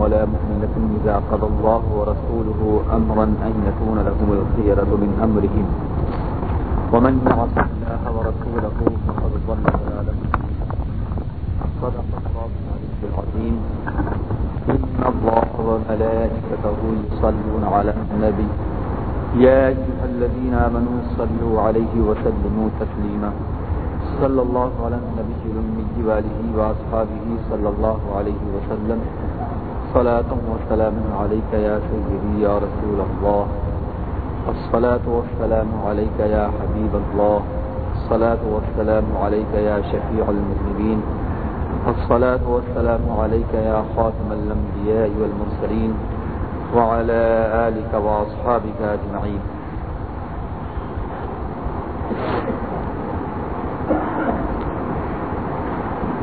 ولا مؤمنة إذا قضى الله ورسوله أمرا أن يكون لهم الخيرة من أمرهم. ومن يعص الله ورسوله فقد ضل ضلالا صدق الله العظيم. إن الله وملائكته يصلون على النبي. يا أيها الذين آمنوا صلوا عليه وسلموا تسليما. صلى الله على النبي الأمي وآله وأصحابه صلى الله عليه وسلم. صلاة وسلام عليك يا سيدي يا رسول الله. الصلاة والسلام عليك يا حبيب الله. الصلاة والسلام عليك يا شفيع المذنبين. الصلاة والسلام عليك يا خاتم الأنبياء والمرسلين. وعلى آلك وأصحابك أجمعين.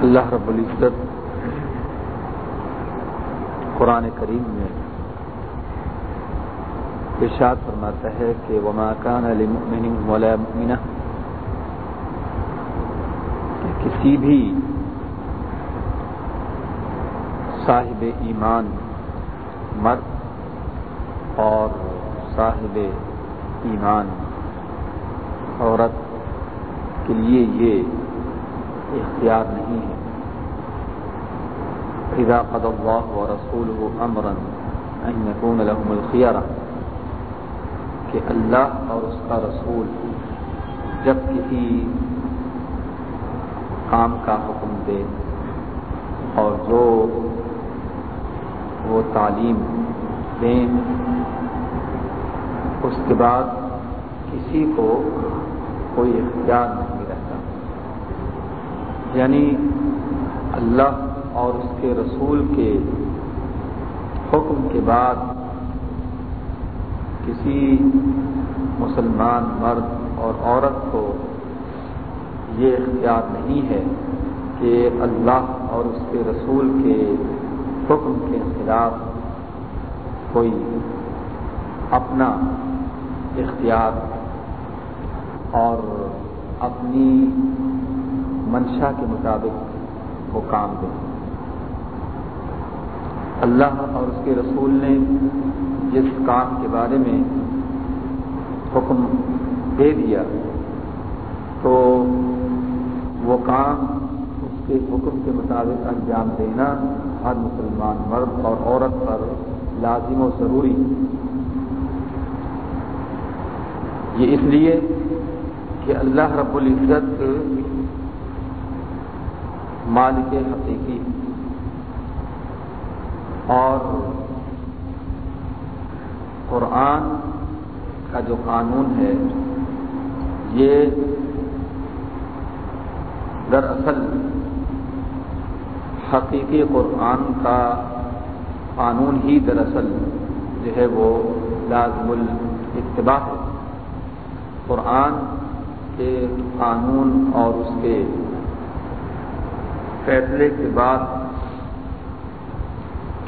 اللہ رب العزت قرآن کریم میں ارشاد فرماتا ہے کہ وما كان لمؤمن ولا مؤمنہ کہ کسی بھی صاحب ایمان، مرد اور صاحب ایمان، عورت کے لیے یہ اختیار نہیں ہے۔ اذا قضى الله ورسوله امرا ان يكون لهم الخيار کہ اللہ اور اس کا رسول جب کسی کام کا حکم دے اور جو وہ تعلیم دیں، اس کے بعد کسی کو کوئی اختیار نہیں رہتا۔ یعنی اللہ اور اس کے رسول کے حکم کے بعد کسی مسلمان مرد اور عورت کو یہ اختیار نہیں ہے کہ اللہ اور اس کے رسول کے حکم کے خلاف کوئی اپنا اختیار اور اپنی منشا کے مطابق وہ کام دیں اللہ اور اس کے رسول نے جس کام کے بارے میں حکم دے دیا، تو وہ کام اس کے حکم کے مطابق انجام دینا ہر مسلمان مرد اور عورت پر لازم و ضروری۔ یہ اس لیے کہ اللہ رب العزت مالک حقیقی اور قرآن کا جو قانون ہے، یہ دراصل حقیقی قرآن کا قانون ہی دراصل جو ہے وہ لازم الاتباع ہے۔ قرآن کے قانون اور اس کے فیصلے کے بعد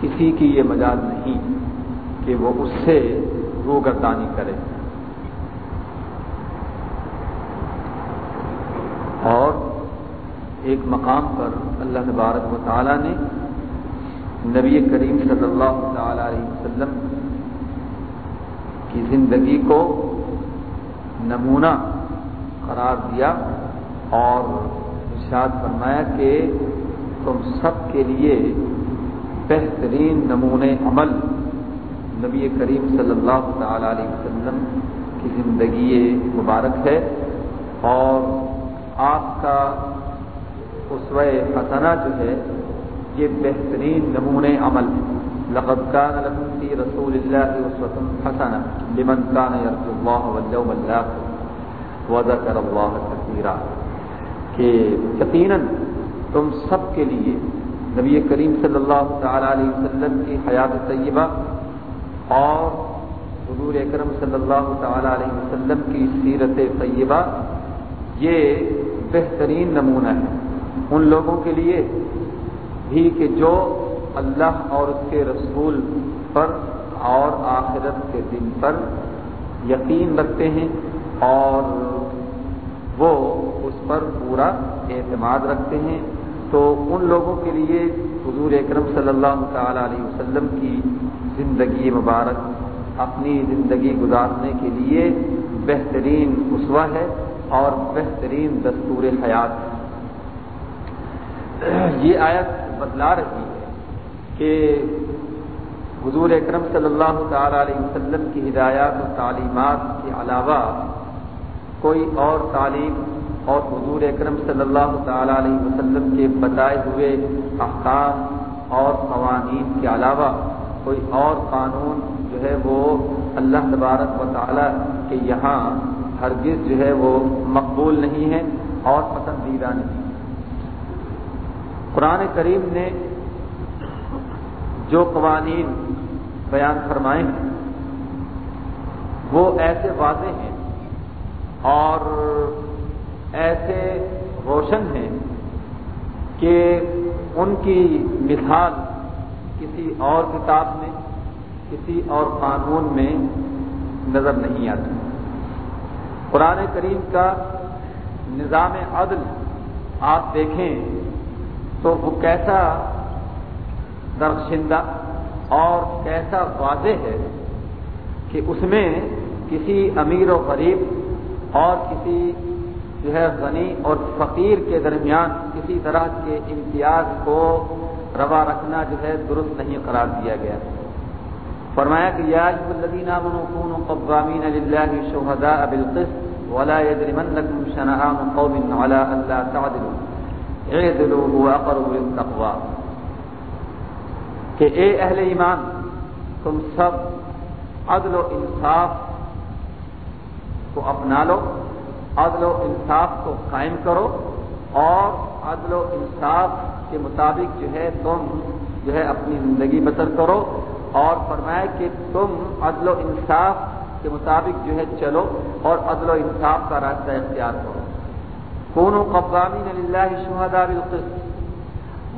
کسی کی یہ مجال نہیں کہ وہ اس سے روگردانی کرے۔ اور ایک مقام پر اللہ تبارک و تعالیٰ نے نبی کریم صلی اللہ تعالی علیہ وسلم کی زندگی کو نمونہ قرار دیا اور ارشاد فرمایا کہ تم سب کے لیے بہترین نمونے عمل نبی کریم صلی اللہ تعالی علیہ وسلم کی زندگی مبارک ہے اور آپ کا اسوہ حسنہ جو ہے، یہ بہترین نمونے عمل لقد كان لكم في رسول الله اسوة حسنة لمن كان يرجو الله واليوم الآخر وذكر الله كثيرا کہ یقیناً تم سب کے لیے نبی کریم صلی اللہ تعالی علیہ وسلم کی حیات طیبہ اور حضور اکرم صلی اللہ تعالی علیہ وسلم کی سیرت طیبہ، یہ بہترین نمونہ ہے۔ ان لوگوں کے لیے بھی کہ جو اللہ اور اس کے رسول پر اور آخرت کے دن پر یقین رکھتے ہیں اور وہ اس پر پورا اعتماد رکھتے ہیں۔ تو ان لوگوں کے لیے حضور اکرم صلی اللہ تعالی علیہ وسلم کی زندگی مبارک، اپنی زندگی گزارنے کے لیے بہترین اسوا ہے اور بہترین دستور حیات ہے۔ یہ آیت بتلا رہی ہے کہ حضور اکرم صلی اللہ تعالی علیہ وسلم کی ہدایات و تعلیمات کے علاوہ کوئی اور تعلیم اور حضور اکرم صلی اللہ تعالی علیہ وسلم کے بتائے ہوئے احکام اور قوانین کے علاوہ کوئی اور قانون جو ہے وہ اللہ تبارک و تعالی کے یہاں ہرگز جو ہے وہ مقبول نہیں ہے اور پسندیدہ نہیں قرآن کریم نے جو قوانین بیان فرمائے ہیں، وہ ایسے واضح ہیں اور ایسے روشن ہیں کہ ان کی مثال کسی اور کتاب میں، کسی اور قانون میں نظر نہیں آتی۔ قرآن کریم کا نظام عدل آپ دیکھیں تو وہ کیسا درخشندہ اور کیسا واضح ہے کہ اس میں کسی امیر و غریب اور کسی جو ہے غنی اور فقیر کے درمیان کسی طرح کے امتیاز کو روا رکھنا جو ہے درست نہیں قرار دیا گیا۔ فرمایا کہ یا الذین آمنوا كونوا قوامین لله شهداء بالقسط ولا يجرمنكم شنآن قوم على الا تعدلوا۔ اعدلوا هو اقرب للتقوى کہ اے اہل ایمان، تم سب عدل و انصاف کو اپنا لو۔ عدل و انصاف کو قائم کرو اور عدل و انصاف کے مطابق جو ہے تم جو ہے اپنی زندگی بسر کرو اور فرمایا کہ تم عدل و انصاف کے مطابق جو ہے چلو اور عدل و انصاف کا راستہ اختیار کرو۔ کون قوامین للہ شہداء بالقسط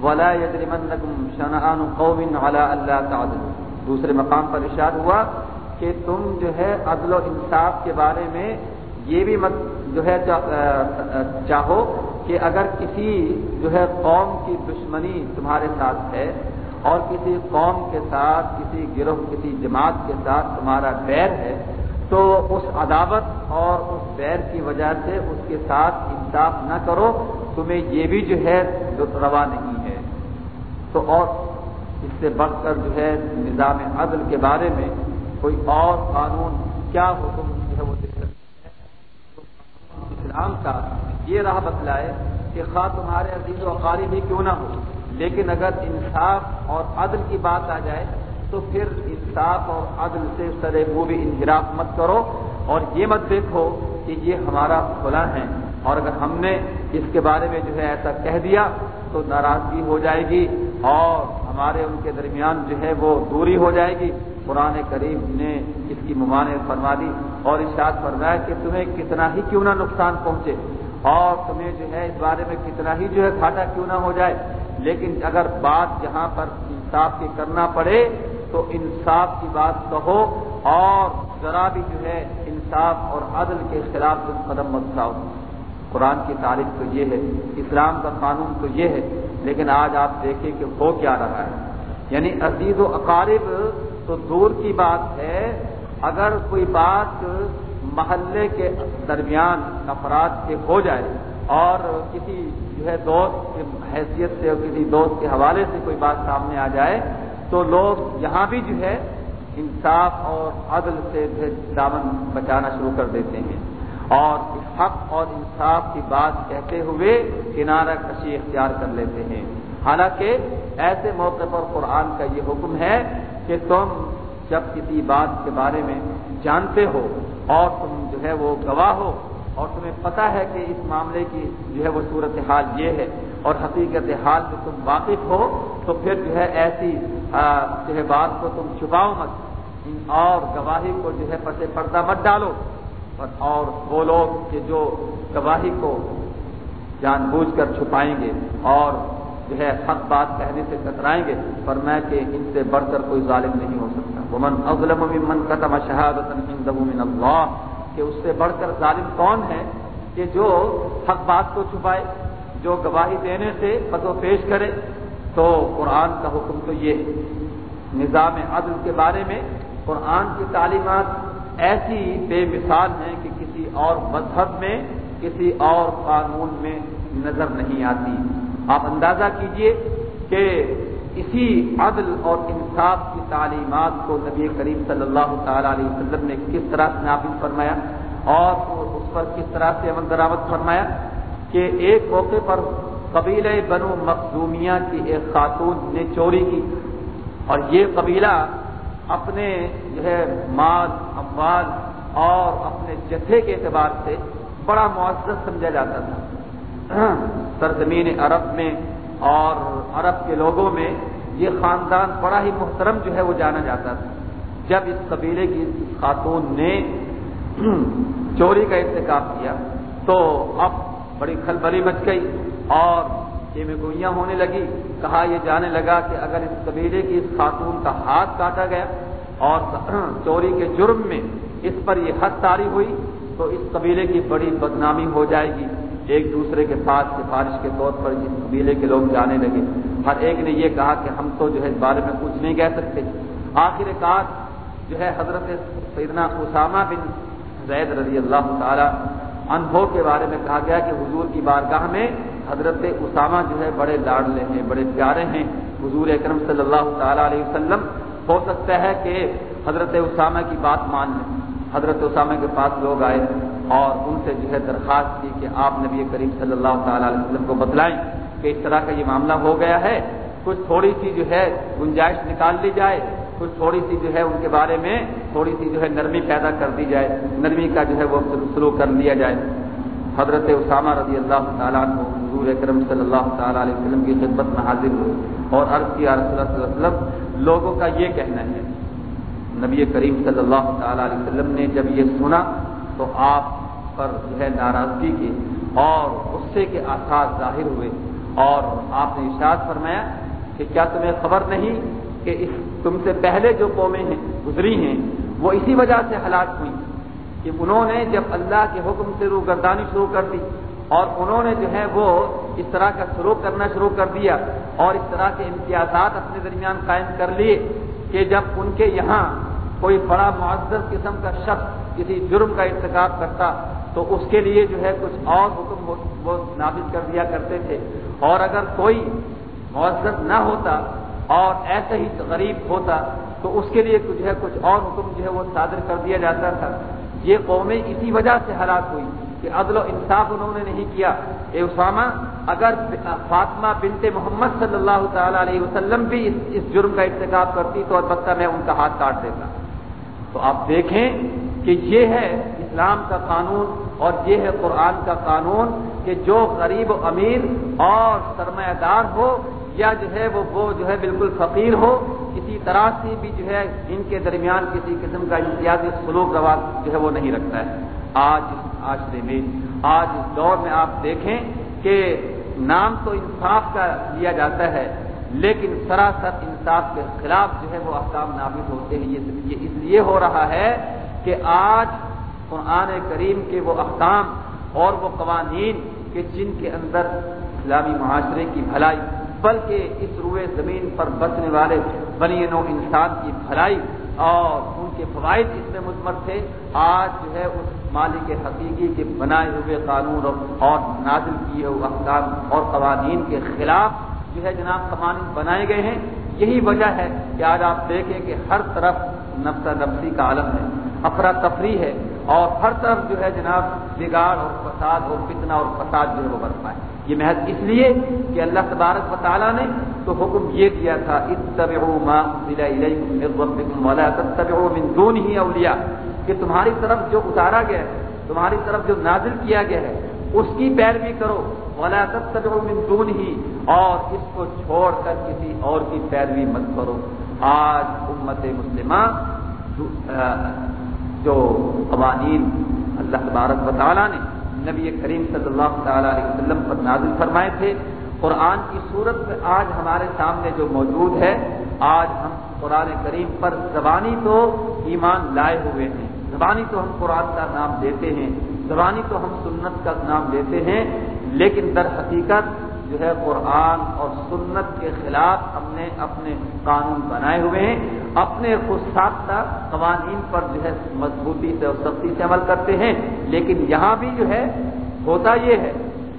ولا يجرمنكم شنآن قوم على الا تعدلوا۔ دوسرے مقام پر ارشاد ہوا کہ تم جو ہے عدل و انصاف کے بارے میں یہ بھی مت جو ہے چاہو کہ اگر کسی جو ہے قوم کی دشمنی تمہارے ساتھ ہے اور کسی قوم کے ساتھ، کسی گروہ، کسی جماعت کے ساتھ تمہارا بیر ہے، تو اس عداوت اور اس بیر کی وجہ سے اس کے ساتھ انصاف نہ کرو، تمہیں یہ بھی جو ہے روا نہیں ہے۔ تو اور اس سے بڑھ کر جو ہے نظام عدل کے بارے میں کوئی اور قانون کیا حکم جو ہے وہ اسلام کا یہ راہ بتلائے کہ خواہ تمہارے عزیز و قاری بھی کیوں نہ ہو، لیکن اگر انصاف اور عدل کی بات آ جائے تو پھر انصاف اور عدل سے سر وہ بھی انحراف مت کرو اور یہ مت دیکھو کہ یہ ہمارا کھلا ہے۔ اور اگر ہم نے اس کے بارے میں جو ہے ایسا کہہ دیا تو ناراضگی ہو جائے گی اور ہمارے ان کے درمیان جو ہے وہ دوری ہو جائے گی۔ قرآن کریم نے اس کی ممانعت فرما دی اور ارشاد فرمایا کہ تمہیں کتنا ہی کیوں نہ نقصان پہنچے اور تمہیں جو ہے اس بارے میں کتنا ہی جو ہے گھاٹا کیوں نہ ہو جائے لیکن اگر بات یہاں پر انصاف کی کرنا پڑے تو انصاف کی بات کہو اور ذرا بھی جو ہے انصاف اور عدل کے خلاف تم قدم مت اٹھاؤ۔ قرآن کی تعریف تو یہ ہے، اسلام کا قانون تو یہ ہے، لیکن آج آپ دیکھیں کہ ہو کیا رہا ہے۔ یعنی عزیز و اقارب تو دور کی بات ہے، اگر کوئی بات محلے کے درمیان افراد کے ہو جائے اور کسی جو ہے دوست کی حیثیت سے اور کسی دوست کے حوالے سے کوئی بات سامنے آ جائے، تو لوگ یہاں بھی جو ہے انصاف اور عدل سے دامن بچانا شروع کر دیتے ہیں۔ اور حق اور انصاف کی بات کہتے ہوئے کنارہ کشی اختیار کر لیتے ہیں۔ حالانکہ ایسے موقع پر قرآن کا یہ حکم ہے کہ تم جب کسی بات کے بارے میں جانتے ہو اور تم جو ہے وہ گواہ ہو اور تمہیں پتا ہے کہ اس معاملے کی جو ہے وہ صورت حال یہ ہے اور حقیقت حال سے تم واقف ہو، تو پھر جو ہے ایسی جو ہے بات کو تم چھپاؤ مت۔ اور گواہی کو جو ہے پسے پردہ مت ڈالو۔ اور وہ لوگ کہ جو گواہی کو جان بوجھ کر چھپائیں گے اور جو ہے حق بات کہنے سے کترائیں گے پر میں کہ ان سے بڑھ کر کوئی ظالم نہیں ہو سکتا۔ وہ من اظلم من قتم شہادت من اللہ، کہ اس سے بڑھ کر ظالم کون ہے کہ جو حق بات کو چھپائے، جو گواہی دینے سے و پیش کرے۔ تو قرآن کا حکم تو یہ ہے۔ نظام عدل کے بارے میں قرآن کی تعلیمات ایسی بے مثال ہیں کہ کسی اور مذہب میں، کسی اور قانون میں نظر نہیں آتی۔ آپ اندازہ کیجیے کہ اسی عدل اور انصاف کی تعلیمات کو نبی کریم صلی اللہ تعالی علیہ وسلم نے کس طرح سے نافذ فرمایا اور اس پر کس طرح سے عمل درآمد فرمایا کہ ایک موقع پر قبیلہ بنو مخدومیہ کی ایک خاتون نے چوری کی اور یہ قبیلہ اپنے جو ہے مال، اموال اور اپنے جتھے کے اعتبار سے بڑا معزز سمجھا جاتا تھا۔ سرزمین عرب میں اور عرب کے لوگوں میں یہ خاندان بڑا ہی محترم جو ہے وہ جانا جاتا تھا۔ جب اس قبیلے کی خاتون نے چوری کا انتخاب کیا تو اب بڑی کھلبلی مچ گئی اور یہ گوئیاں ہونے لگی۔ کہا یہ جانے لگا کہ اگر اس قبیلے کی اس خاتون کا ہاتھ کاٹا گیا اور چوری کے جرم میں اس پر یہ حد تاری ہوئی تو اس قبیلے کی بڑی بدنامی ہو جائے گی۔ ایک دوسرے کے پاس سفارش کے طور پر اس قبیلے کے لوگ جانے لگے۔ ہر ایک نے یہ کہا کہ ہم تو جو ہے اس بارے میں کچھ نہیں کہہ سکتے۔ آخر کار جو ہے حضرت سیدنا اسامہ بن زید رضی اللہ تعالی انبھو کے بارے میں کہا گیا کہ حضور کی بارگاہ میں حضرت اسامہ جو ہے بڑے لاڈلے ہیں، بڑے پیارے ہیں۔ حضور اکرم صلی اللہ تعالی علیہ وسلم ہو سکتا ہے کہ حضرت اسامہ کی بات مان لیں۔ حضرت اسامہ کے پاس لوگ آئے۔ اور ان سے جو ہے درخواست کی کہ آپ نبی کریم صلی اللہ تعالی علیہ وسلم کو بتلائیں کہ اس طرح کا یہ معاملہ ہو گیا ہے۔ کچھ تھوڑی سی جو ہے گنجائش نکال لی جائے۔ کچھ تھوڑی سی جو ہے ان کے بارے میں تھوڑی سی جو ہے نرمی پیدا کر دی جائے۔ نرمی کا جو ہے وہ شروع کر لیا جائے۔ حضرت اسامہ رضی اللہ تعالیٰ کو حضور اکرم صلی اللہ تعالیٰ علیہ وسلم کی خدمت میں حاضر ہوئے اور عرض کیا، رسول اللہ صلی اللہ علیہ وسلم، لوگوں کا یہ کہنا ہے، نبی کریم صلی اللہ تعالیٰ علیہ وسلم نے جب یہ سنا تو آپ پر جو ہے ناراضگی کی اور غصے کے آثار ظاہر ہوئے اور آپ نے ارشاد فرمایا کہ کیا تمہیں خبر نہیں کہ اس تم سے پہلے جو قومیں ہیں، گزری ہیں، وہ اسی وجہ سے ہلاک ہوئی کہ انہوں نے جب اللہ کے حکم سے روگردانی شروع کر دی اور انہوں نے جو ہے وہ اس طرح کا شروع کرنا شروع کر دیا اور اس طرح کے امتیازات اپنے درمیان قائم کر لیے کہ جب ان کے یہاں کوئی بڑا معذر قسم کا شخص کسی جرم کا انتخاب کرتا تو اس کے لیے جو ہے کچھ اور حکم وہ نافذ کر دیا کرتے تھے۔ اور اگر کوئی معذر نہ ہوتا اور ایسے ہی غریب ہوتا تو اس کے لیے کچھ ہے کچھ اور حکم جو ہے وہ صادر کر دیا جاتا تھا۔ یہ قومیں اسی وجہ سے ہلاک ہوئی کہ عدل و انصاف انہوں نے نہیں کیا۔ اے اسامہ، اگر فاطمہ بنت محمد صلی اللہ تعالی علیہ وسلم بھی اس اس جرم کا ارتکاب کرتی تو البتہ میں ان کا ہاتھ کاٹ دیتا۔ تو آپ دیکھیں کہ یہ ہے اسلام کا قانون اور یہ ہے قرآن کا قانون کہ جو غریب و امیر اور سرمایہ دار ہو یا جو ہے وہ وہ جو ہے بالکل فقیر ہو، کسی طرح سے بھی جو ہے ان کے درمیان کسی قسم کا امتیازی سلوک رواج جو ہے وہ نہیں رکھتا ہے۔ آج اس معاشرے میں، آج اس دور میں آپ دیکھیں کہ نام تو انصاف کا لیا جاتا ہے، لیکن سراسر انصاف کے خلاف جو ہے وہ احکام نافذ ہوتے ہیں۔ یہ اس لیے ہو رہا ہے کہ آج قرآن کریم کے وہ احکام اور وہ قوانین کہ جن کے اندر اسلامی معاشرے کی بھلائی، بلکہ اس روئے زمین پر بسنے والے بنی نو انسان کی بھلائی اور ان کے فوائد اس میں متمر تھے، آج جو ہے اس مالک حقیقی کے بنائے ہوئے قانون اور نازل کیے ہوئے احکام اور قوانین کے خلاف جو ہے جناب قوانین بنائے گئے ہیں۔ یہی وجہ ہے کہ آج آپ دیکھیں کہ ہر طرف نفس نفسی کا عالم ہے۔ افراتفری ہے اور ہر طرف جو ہے جناب بگاڑ اور فساد اور فتنہ اور فساد جو ہے وہ برپا ہے۔ یہ محض اس لیے کہ اللہ تبارک و تعالیٰ نے تو حکم یہ دیا تھا من اولیاء۔ کہ تمہاری طرف جو اتارا گیا ہے، تمہاری طرف جو نازل کیا گیا ہے، اس کی پیروی کرو۔ ولا تتبعوا من دونه۔ اور اس کو چھوڑ کر کسی اور کی پیروی مت کرو۔ آج امت مسلمہ جو قوانین اللہ تبارک و تعالیٰ نے نبی کریم صلی اللہ تعالیٰ علیہ وسلم پر نازل فرمائے تھے، قرآن کی صورت میں آج ہمارے سامنے جو موجود ہے، آج ہم قرآن کریم پر زبانی تو ایمان لائے ہوئے ہیں، زبانی تو ہم قرآن کا نام لیتے ہیں، زبانی تو ہم سنت کا نام لیتے ہیں، لیکن در حقیقت جو ہے قرآن اور سنت کے خلاف ہم نے اپنے قانون بنائے ہوئے ہیں۔ اپنے خود ساختہ قوانین پر جو ہے مضبوطی سے اور سختی سے عمل کرتے ہیں۔ لیکن یہاں بھی جو ہے ہوتا یہ ہے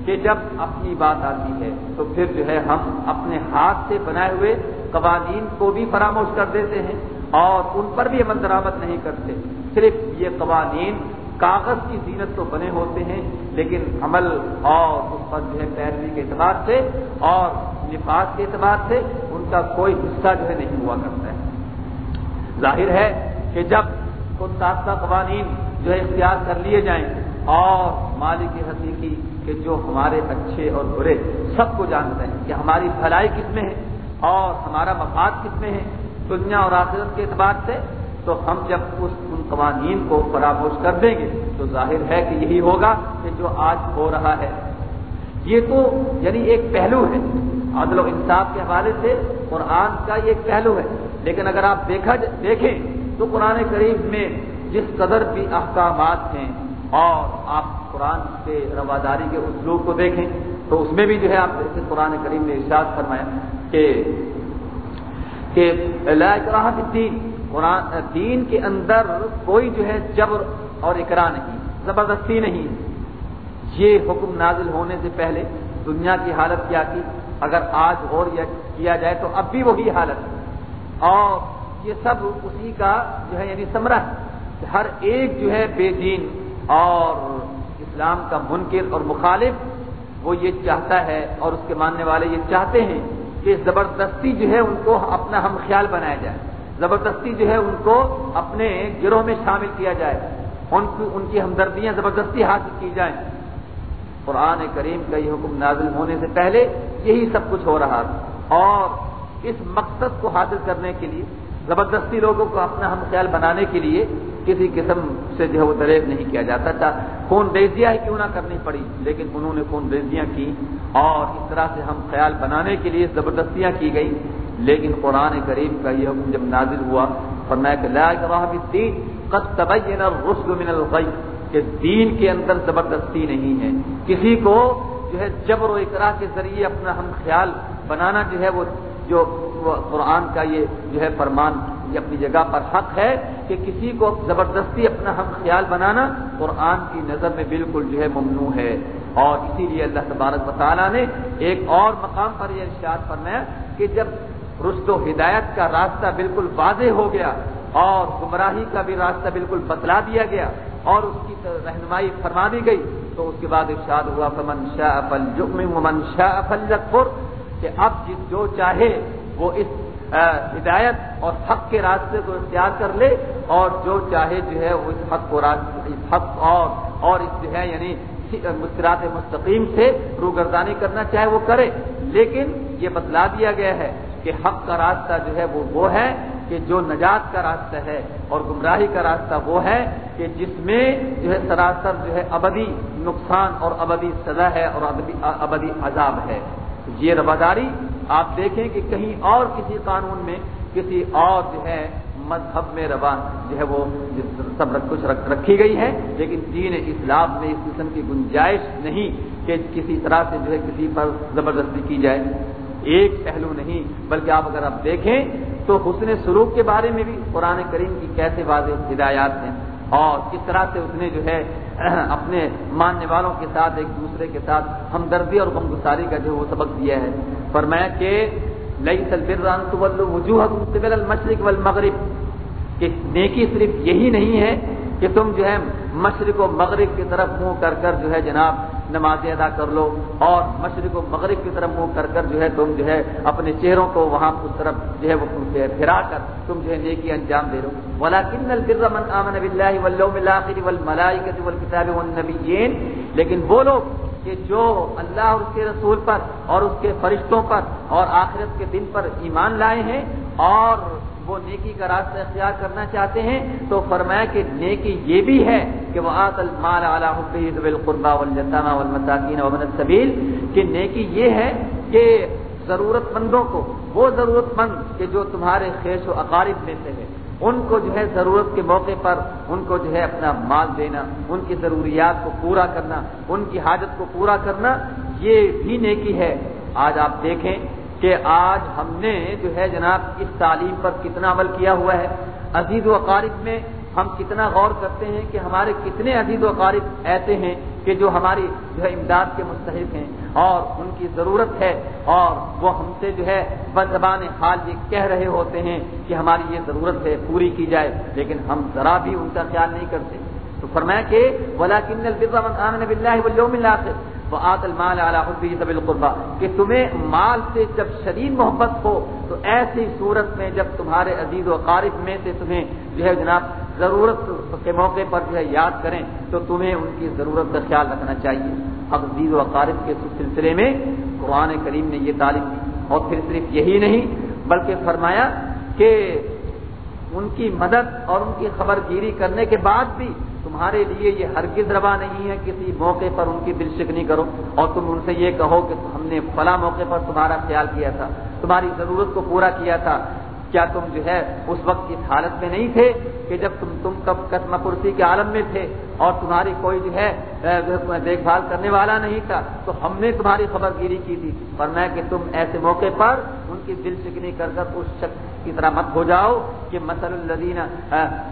کہ جب اپنی بات آتی ہے تو پھر جو ہے ہم اپنے ہاتھ سے بنائے ہوئے قوانین کو بھی فراموش کر دیتے ہیں اور ان پر بھی عمل درآمد نہیں کرتے۔ صرف یہ قوانین کاغذ کی زینت تو بنے ہوتے ہیں، لیکن عمل اور اس پر جو ہے پیروی کے اعتبار سے اور نفاذ کے اعتبار سے ان کا کوئی حصہ جو ہے نہیں ہوا کرتا ہے۔ ظاہر ہے کہ جب خود ساختہ قوانین جو ہے اختیار کر لیے جائیں اور مالک حقیقی کہ جو ہمارے اچھے اور برے سب کو جانتے ہیں کہ ہماری بھلائی کس میں ہے اور ہمارا مفاد کس میں ہے دنیا اور آخرت کے اعتبار سے، تو ہم جب اس ان قوانین کو فراموش کر دیں گے تو ظاہر ہے کہ یہی ہوگا کہ جو آج ہو رہا ہے۔ یہ تو یعنی ایک پہلو ہے۔ عدل و انصاف کے حوالے سے قرآن کا یہ ایک پہلو ہے۔ لیکن اگر آپ دیکھا دیکھیں تو قرآن قریب میں جس قدر بھی احکامات ہیں اور آپ قرآن کے رواداری کے اسلوب کو دیکھیں تو اس میں بھی جو ہے آپ قرآن کریم نے ارشاد فرمایا کہ کہ دین قرآن دین کے اندر کوئی جو ہے جبر اور اقرا نہیں، زبردستی نہیں۔ یہ حکم نازل ہونے سے پہلے دنیا کی حالت کیا تھی؟ اگر آج اور کیا جائے تو اب بھی وہی حالت ہے۔ اور یہ سب اسی کا جو ہے یعنی سمرہ ہر ایک جو ہے بے دین اور اسلام کا منکر اور مخالف وہ یہ چاہتا ہے اور اس کے ماننے والے یہ چاہتے ہیں کہ زبردستی جو ہے ان کو اپنا ہم خیال بنایا جائے۔ زبردستی جو ہے ان کو اپنے گروہ میں شامل کیا جائے۔ ان کی ان کی ہمدردیاں زبردستی حاصل کی جائیں۔ قرآن کریم کا یہ حکم نازل ہونے سے پہلے یہی سب کچھ ہو رہا تھا۔ اور اس مقصد کو حاصل کرنے کے لیے، زبردستی لوگوں کو اپنا ہم خیال بنانے کے لیے کسی قسم سے جو ہے وہ دریب نہیں کیا جاتا۔ تھا خون ریزیاں ہی کیوں نہ کرنی پڑی، لیکن انہوں نے خون ریزیاں کی اور اس طرح سے ہم خیال بنانے کے لیے زبردستیاں کی گئی لیکن قرآن کریم کا یہ حکم جب نازل ہوا من الغی کہ دین کے اندر زبردستی نہیں ہے۔ کسی کو جو ہے جبر و اقرا کے ذریعے اپنا ہم خیال بنانا جو ہے وہ جو قرآن کا یہ جو ہے فرمان یہ اپنی جگہ پر حق ہے کہ کسی کو زبردستی اپنا ہم خیال بنانا قرآن کی نظر میں بالکل جو ہے ممنوع ہے۔ اور اسی لیے اللہ تبارک مطالعہ نے ایک اور مقام پر یہ ارشاد فرمایا کہ جب رشد و ہدایت کا راستہ بالکل واضح ہو گیا اور گمراہی کا بھی راستہ بالکل بتلا دیا گیا اور اس کی رہنمائی فرما دی گئی تو اس کے بعد ارشاد ہوا، فمن شاہ افل جمن شاہ افل کہ اب جس جو چاہے وہ اس ہدایت اور حق کے راستے کو اختیار کر لے اور جو چاہے جو ہے وہ اس حق کو اس حق اور اور اس جو ہے یعنی مسترات مستقیم سے روگردانی کرنا چاہے وہ کرے۔ لیکن یہ بتلا دیا گیا ہے کہ حق کا راستہ جو ہے وہ وہ ہے کہ جو نجات کا راستہ ہے اور گمراہی کا راستہ وہ ہے کہ جس میں جو ہے سراسر جو ہے ابدی نقصان اور ابدی سزا ہے اور ابدی عذاب ہے۔ یہ رواداری آپ دیکھیں کہ کہیں اور کسی قانون میں کسی اور جو ہے مذہب میں روا جو ہے وہ سب کچھ رکھی گئی ہے لیکن دین اسلام میں اس قسم کی گنجائش نہیں کہ کسی طرح سے جو ہے کسی پر زبردستی کی جائے۔ ایک پہلو نہیں، بلکہ آپ اگر آپ دیکھیں تو حسن سلوک کے بارے میں بھی قرآن کریم کی کیسے واضح ہدایات ہیں اور کس طرح سے اس نے جو ہے اپنے ماننے والوں کے ساتھ، ایک دوسرے کے ساتھ ہمدردی اور غمگساری کا جو وہ سبق دیا ہے۔ فرمایا کہ لئی وجوہ المشرق والمغرب۔ کہ نیکی صرف یہی نہیں ہے کہ تم جو ہے مشرق و مغرب کی طرف منہ کر کر جو ہے جناب نماز ادا کر لو اور مشرق و مغرب کی طرف منہ کر کر جو ہے تم جو ہے اپنے چہروں کو وہاں اس طرف جو ہے وہ پھرا کر تم جو ہے نیکی انجام دے لو ولا کن البر من امن بالله واليوم الاخر والملائکه والکتاب والنبیین لیکن وہ لوگ کہ جو اللہ اور اس کے رسول پر اور اس کے فرشتوں پر اور آخرت کے دن پر ایمان لائے ہیں اور وہ نیکی کا راستہ اختیار کرنا چاہتے ہیں تو فرمایا کہ نیکی یہ بھی ہے کہ وہ المال قربا والمساکین ومن السبیل، کہ نیکی یہ ہے کہ ضرورت مندوں کو، وہ ضرورت مند کہ جو تمہارے خیش و اقارب میں سے ہے ان کو جو ہے ضرورت کے موقع پر ان کو جو ہے اپنا مال دینا، ان کی ضروریات کو پورا کرنا، ان کی حاجت کو پورا کرنا، یہ بھی نیکی ہے۔ آج آپ دیکھیں کہ آج ہم نے جو ہے جناب اس تعلیم پر کتنا عمل کیا ہوا ہے۔ عزیز و اقارب میں ہم کتنا غور کرتے ہیں کہ ہمارے کتنے عزیز و اقارب ایسے ہیں کہ جو ہماری جو ہے امداد کے مستحق ہیں اور ان کی ضرورت ہے اور وہ ہم سے جو ہے زبان حال یہ کہہ رہے ہوتے ہیں کہ ہماری یہ ضرورت ہے پوری کی جائے، لیکن ہم ذرا بھی ان کا خیال نہیں کرتے۔ تو فرمایا کہ بلا کن البر وہ آت المال طبی القربہ کہ تمہیں مال سے جب شدید محبت ہو، تو ایسی صورت میں جب تمہارے عزیز و قارب میں سے تمہیں جو ہے جناب ضرورت کے موقع پر جو ہے یاد کریں تو تمہیں ان کی ضرورت کا خیال رکھنا چاہیے۔ اب عزیز و قارب کے سلسلے میں قرآن کریم نے یہ تعلیم دی۔ اور پھر صرف یہی نہیں، بلکہ فرمایا کہ ان کی مدد اور ان کی خبر گیری کرنے کے بعد بھی تمہارے لیے یہ ہرگز روا نہیں ہے، کسی موقع پر ان کی دل شکنی کرو۔ اور تم ان سے یہ کہو کہ ہم نے فلاں موقع پر تمہارا خیال کیا تھا، تمہاری ضرورت کو پورا کیا تھا۔ کیا تم جو ہے اس وقت اس حالت میں نہیں تھے کہ جب تم تم کب قسم کرسی کے عالم میں تھے اور تمہاری کوئی جو ہے دیکھ بھال کرنے والا نہیں تھا؟ تو ہم نے تمہاری خبر گیری کی تھی۔ پر میں کہ تم ایسے موقع پر ان کی دل شکنی کر کر اس شخص کی طرح مت ہو جاؤ کہ مسل الدین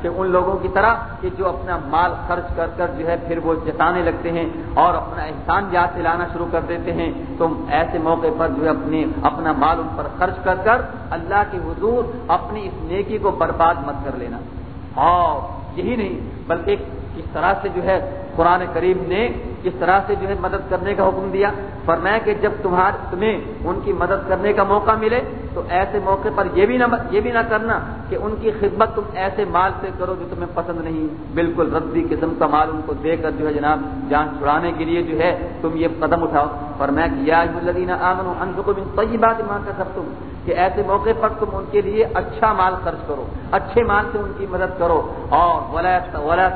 کہ ان لوگوں کی طرح کہ جو اپنا مال خرچ کر کر جو ہے پھر وہ جتانے لگتے ہیں اور اپنا احسان یاد سے لانا شروع کر دیتے ہیں۔ تم ایسے موقع پر جو ہے اپنی اپنا مال ان پر خرچ کر کر اللہ کے حضور اپنی اس نیکی کو برباد مت کر لینا۔ اور یہی نہیں، بلکہ کس طرح سے جو ہے قرآن کریم نے کس طرح سے جو ہے مدد کرنے کا حکم دیا، فرمایا کہ جب تمہار، تمہیں ان کی مدد کرنے کا موقع ملے، تو ایسے موقع پر یہ بھی نہ یہ بھی نہ کرنا کہ ان کی خدمت تم ایسے مال سے کرو جو تمہیں پسند نہیں، بالکل ردی قسم کا مال ان کو دے کر جو ہے جناب جان چھڑانے کے لیے جو ہے تم یہ قدم اٹھاؤ۔ فرمایا کہ بات ماں کا سب تم کہ ایسے موقع پر تم ان کے لیے اچھا مال خرچ کرو، اچھے مال سے ان کی مدد کرو۔ اور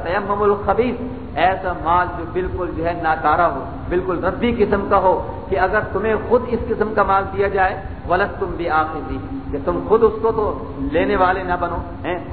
تیم الخبیث، ایسا مال جو بالکل جو ہے ہے ناکارا ہو، بالکل ردی قسم کا ہو کہ اگر تمہیں خود اس قسم کا مال دیا جائے غلط تم بھی آخری کہ تم خود اس کو تو لینے والے نہ بنو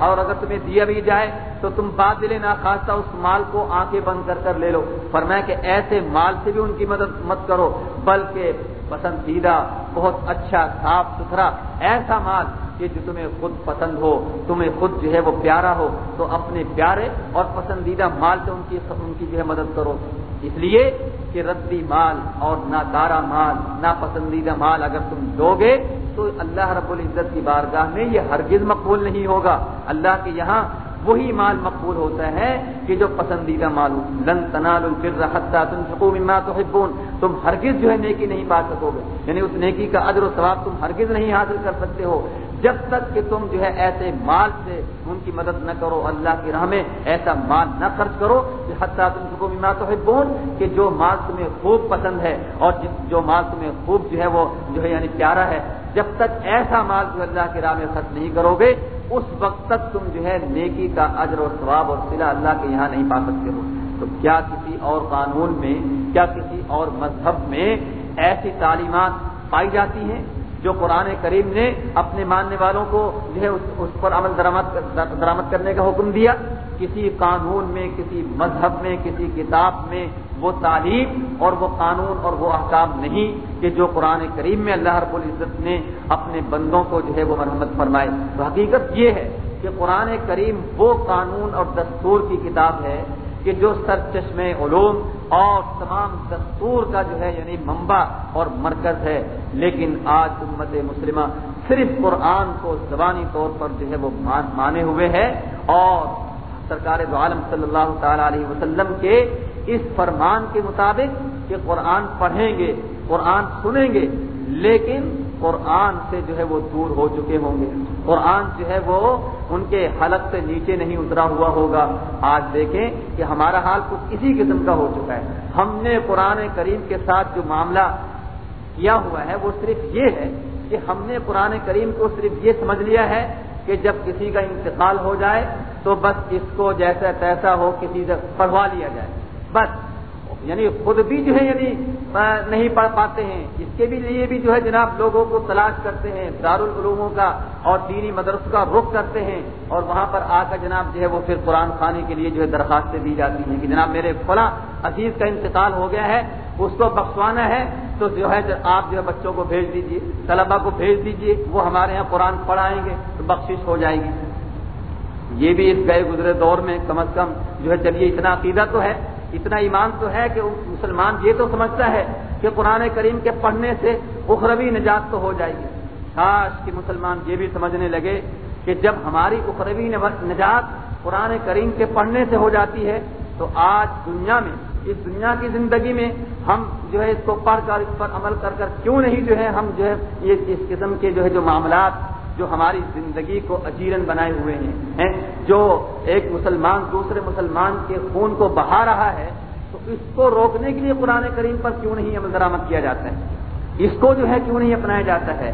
اور اگر تمہیں دیا بھی جائے، تو تم بات دلے نہ خاصا اس مال کو آنکھیں بند کر کر لے لو۔ فرمایا کہ ایسے مال سے بھی ان کی مدد مت کرو، بلکہ پسندیدہ، بہت اچھا صاف ستھرا ایسا مال کہ جو تمہیں خود پسند ہو، تمہیں خود جو ہے وہ پیارا ہو، تو اپنے پیارے اور پسندیدہ مال سے ان کی ان کی جو ہے مدد کرو۔ اس لیے کہ ردی مال اور ناکارا مال نا پسندیدہ مال اگر تم دو گے تو اللہ رب العزت کی بارگاہ میں یہ ہرگز مقبول نہیں ہوگا۔ اللہ کے یہاں وہی مال مقبول ہوتا ہے کہ جو پسندیدہ مال لن تنال تم مما تحبون۔ تم ہرگز جو ہے نیکی نہیں پا سکو گے۔ یعنی اس نیکی کا ادر و ثواب تم ہرگز نہیں حاصل کر سکتے ہو۔ جب تک کہ تم جو ہے ایسے مال سے ان کی مدد نہ کرو، اللہ کی راہ میں ایسا مال نہ خرچ کرو کہ حتیٰ تم سکو مما تو کہ جو مال تمہیں خوب پسند ہے اور جو مال تمہیں خوب جو ہے وہ جو ہے یعنی پیارا ہے، جب تک ایسا مال جو اللہ کی راہ میں خرچ نہیں کرو گے، اس وقت تک تم جو ہے نیکی کا اجر و ثواب اور سلا اللہ کے یہاں نہیں پا سکتے ہو۔ تو کیا کسی اور قانون میں، کیا کسی اور مذہب میں ایسی تعلیمات پائی جاتی ہیں؟ جو قرآن کریم نے اپنے ماننے والوں کو جو ہے اس پر عمل درامد کرنے کا حکم دیا، کسی قانون میں، کسی مذہب میں، کسی کتاب میں وہ تعلیم اور وہ قانون اور وہ احکام نہیں کہ جو قرآن کریم میں اللہ رب العزت نے اپنے بندوں کو جو ہے وہ مرحمت فرمائے۔ تو حقیقت یہ ہے کہ قرآن کریم وہ قانون اور دستور کی کتاب ہے کہ جو سر چشمے علوم اور تمام دستور کا جو ہے یعنی منبع اور مرکز ہے، لیکن آج امت مسلمہ صرف قرآن کو زبانی طور پر جو ہے وہ مانے ہوئے ہے اور سرکار دو عالم صلی اللہ تعالی علیہ وسلم کے اس فرمان کے مطابق کہ قرآن پڑھیں گے، قرآن سنیں گے، لیکن قرآن سے جو ہے وہ دور ہو چکے ہوں گے۔ قرآن جو ہے وہ ان کے حلق سے نیچے نہیں اترا ہوا ہوگا۔ آج دیکھیں کہ ہمارا حال کچھ اسی قسم کا ہو چکا ہے۔ ہم نے قرآن کریم کے ساتھ جو معاملہ کیا ہوا ہے، وہ صرف یہ ہے کہ ہم نے قرآن کریم کو صرف یہ سمجھ لیا ہے کہ جب کسی کا انتقال ہو جائے تو بس اس کو جیسا تیسا ہو کسی سے پڑھوا لیا جائے۔ بس۔ یعنی خود بھی جو ہے یعنی نہیں پڑھ پاتے ہیں۔ اس کے بھی لیے بھی جو ہے جناب لوگوں کو تلاش کرتے ہیں، دارالعلوموں کا اور دینی مدرس کا رخ کرتے ہیں اور وہاں پر آ کر جناب جو ہے وہ پھر قرآن خانے کے لیے جو ہے درخواستیں دی جاتی ہیں کہ جناب میرے فلاں عزیز کا انتقال ہو گیا ہے، اس کو بخشوانا ہے، تو جو ہے آپ جو ہے بچوں کو بھیج دیجیے طلبا کو بھیج دیجیے وہ ہمارے یہاں قرآن پڑھائیں گے تو بخشش ہو جائے گی۔ یہ بھی اس گئے گزرے دور میں کم از کم جو ہے چلیے، اتنا عقیدہ تو ہے۔ اتنا ایمان تو ہے کہ مسلمان یہ تو سمجھتا ہے کہ قرآن کریم کے پڑھنے سے اخروی نجات تو ہو جائے گی۔ کاش کہ مسلمان یہ بھی سمجھنے لگے کہ جب ہماری اخروی نجات قرآن کریم کے پڑھنے سے ہو جاتی ہے، تو آج دنیا میں، اس دنیا کی زندگی میں ہم جو ہے اس کو پڑھ کر، اس پر عمل کر کر کیوں نہیں جو ہے ہم جو ہے اس قسم کے جو ہے جو معاملات جو ہماری زندگی کو اجیرن بنائے ہوئے ہیں جو ایک مسلمان دوسرے مسلمان کے خون کو بہا رہا ہے، تو اس کو روکنے کے لیے قرآن کریم پر کیوں نہیں عمل درآمد کیا جاتا ہے؟ اس کو جو ہے کیوں نہیں اپنایا جاتا ہے؟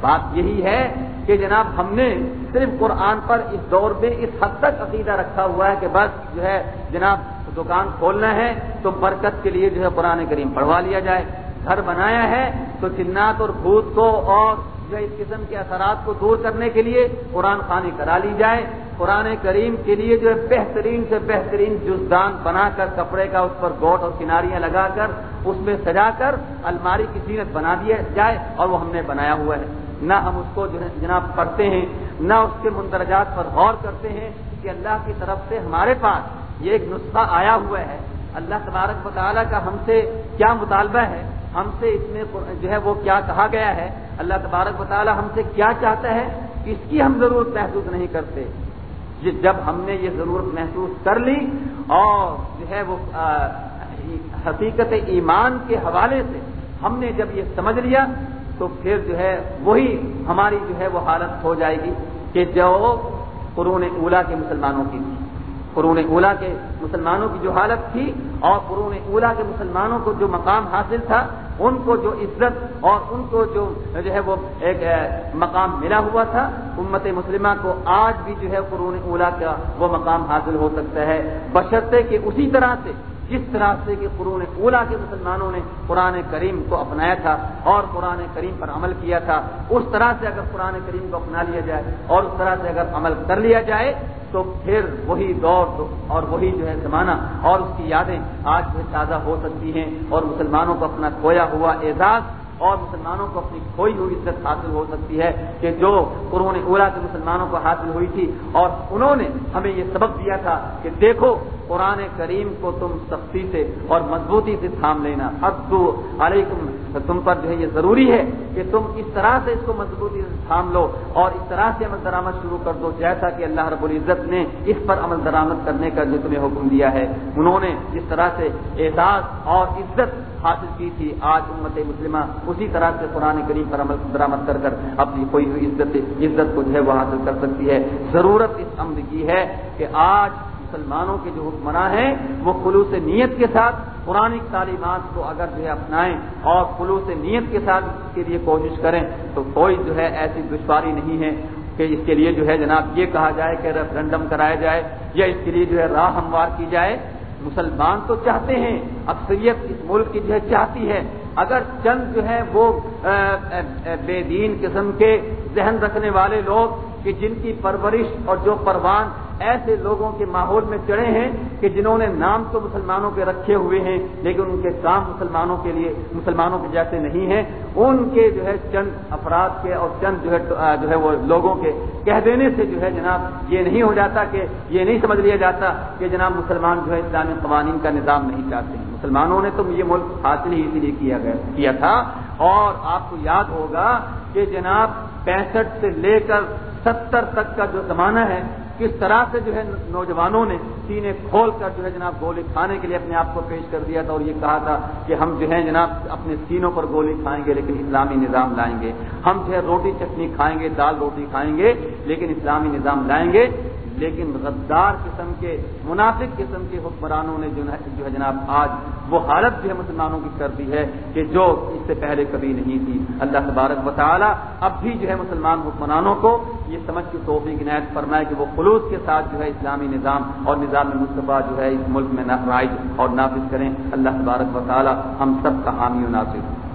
بات یہی ہے کہ جناب ہم نے صرف قرآن پر اس دور میں اس حد تک عقیدہ رکھا ہوا ہے کہ بس جو ہے جناب دکان کھولنا ہے تو برکت کے لیے جو ہے قرآن کریم پڑھوا لیا جائے، گھر بنایا ہے تو چنات اور بھوت کو اور جو اس قسم کے اثرات کو دور کرنے کے لیے قرآن خانی کرا لی جائے۔ قرآن کریم کے لیے جو ہے بہترین سے بہترین جزدان بنا کر کپڑے کا اس پر گوٹ اور کناریاں لگا کر اس میں سجا کر الماری کی زینت بنا دیا جائے اور وہ ہم نے بنایا ہوا ہے۔ نہ ہم اس کو جناب پڑھتے ہیں، نہ اس کے مندرجات پر غور کرتے ہیں کہ اللہ کی طرف سے ہمارے پاس یہ ایک نسخہ آیا ہوا ہے۔ اللہ تبارک مطالعہ کا ہم سے کیا مطالبہ ہے؟ ہم سے اس میں جو ہے وہ کیا کہا گیا ہے؟ اللہ تبارک و تعالی ہم سے کیا چاہتا ہے؟ اس کی ہم ضرورت محسوس نہیں کرتے۔ جب ہم نے یہ ضرورت محسوس کر لی اور جو ہے وہ حقیقت ایمان کے حوالے سے ہم نے جب یہ سمجھ لیا تو پھر جو ہے وہی ہماری جو ہے وہ حالت ہو جائے گی کہ جو قرون اولا کے مسلمانوں کی تھی۔ قرون اولا کے مسلمانوں کی جو حالت تھی اور قرون اولا کے مسلمانوں کو جو مقام حاصل تھا ان کو جو عزت اور ان کو جو جو ہے وہ ایک مقام ملا ہوا تھا، امت مسلمہ کو آج بھی جو ہے قرون اولا کا وہ مقام حاصل ہو سکتا ہے۔ بشرطے کہ اسی طرح سے، جس طرح سے کہ قرون اولا کے مسلمانوں نے قرآن کریم کو اپنایا تھا اور قرآن کریم پر عمل کیا تھا، اس طرح سے اگر قرآن کریم کو اپنا لیا جائے اور اس طرح سے اگر عمل کر لیا جائے تو پھر وہی دور اور وہی جو ہے زمانہ اور اس کی یادیں آج بھی تازہ ہو سکتی ہیں اور مسلمانوں کو اپنا کھویا ہوا اعزاز اور مسلمانوں کو اپنی کھوئی ہوئی عزت حاصل ہو سکتی ہے کہ جو قرون اولا کے مسلمانوں کو حاصل ہوئی تھی اور انہوں نے ہمیں یہ سبق دیا تھا کہ دیکھو، قرآن کریم کو تم سختی سے اور مضبوطی سے تھام لینا۔ اب علیکم تم پر جو ہے یہ ضروری ہے کہ تم اس طرح سے اس کو مضبوطی سے تھام لو اور اس طرح سے عمل درآمد شروع کر دو جیسا کہ اللہ رب العزت نے اس پر عمل درآمد کرنے کا جو تمہیں حکم دیا ہے۔ انہوں نے جس طرح سے اعزاز اور عزت حاصل کی تھی، آج امت مسلمہ اسی طرح سے قرآن کریم پر عمل درآمد کر کر اپنی کوئی ہوئی عزت عزت کو جو ہے وہ حاصل کر سکتی ہے۔ ضرورت اس عمد کی ہے کہ آج مسلمانوں کے جو حکمراں ہیں، وہ خلوص نیت کے ساتھ قرآن تعلیمات کو اگر جو ہے اپنائیں اور خلوص نیت کے ساتھ اس کے لیے کوشش کریں، تو کوئی جو ہے ایسی دشواری نہیں ہے کہ اس کے لیے جو ہے جناب یہ کہا جائے کہ ریفرنڈم کرایا جائے یا اس کے لیے جو ہے راہ ہموار کی جائے۔ مسلمان تو چاہتے ہیں، اکثریت اس ملک کی جو ہے چاہتی ہے۔ اگر چند جو ہے وہ بے دین قسم کے ذہن رکھنے والے لوگ کہ جن کی پرورش اور جو پروان ایسے لوگوں کے ماحول میں چڑھے ہیں کہ جنہوں نے نام تو مسلمانوں کے رکھے ہوئے ہیں، لیکن ان کے کام مسلمانوں کے لیے، مسلمانوں کے جیسے نہیں ہیں۔ ان کے جو ہے چند افراد کے اور چند جو ہے جو ہے وہ لوگوں کے کہہ دینے سے جو ہے جناب یہ نہیں ہو جاتا کہ، یہ نہیں سمجھ لیا جاتا کہ جناب مسلمان جو ہے اسلامی قوانین کا نظام نہیں چاہتے۔ مسلمانوں نے تو یہ ملک حاصل ہی اسی لیے کیا گیا کیا تھا؟ اور آپ کو یاد ہوگا کہ جناب پینسٹھ سے لے کر ستر تک کا جو زمانہ ہے، کس طرح سے جو ہے نوجوانوں نے سینے کھول کر جو ہے جناب گولی کھانے کے لیے اپنے آپ کو پیش کر دیا تھا اور یہ کہا تھا کہ ہم جو ہے جناب اپنے سینوں پر گولی کھائیں گے، لیکن اسلامی نظام لائیں گے۔ ہم جو ہے روٹی چٹنی کھائیں گے، دال روٹی کھائیں گے، لیکن اسلامی نظام لائیں گے۔ لیکن غدار قسم کے، منافق قسم کے حکمرانوں نے جو ہے جناب، آج وہ حالت جو ہے مسلمانوں کی کر دی ہے کہ جو اس سے پہلے کبھی نہیں تھی۔ اللہ تبارک و تعالی اب بھی جو ہے مسلمان حکمرانوں کو یہ سمجھ کی توفیق، عنایت فرمائے کہ وہ خلوص کے ساتھ جو ہے اسلامی نظام اور نظام مصطفیٰ جو ہے اس ملک میں رائج اور نافذ کریں۔ اللہ تبارک و تعالی ہم سب کا حامی و نافذ۔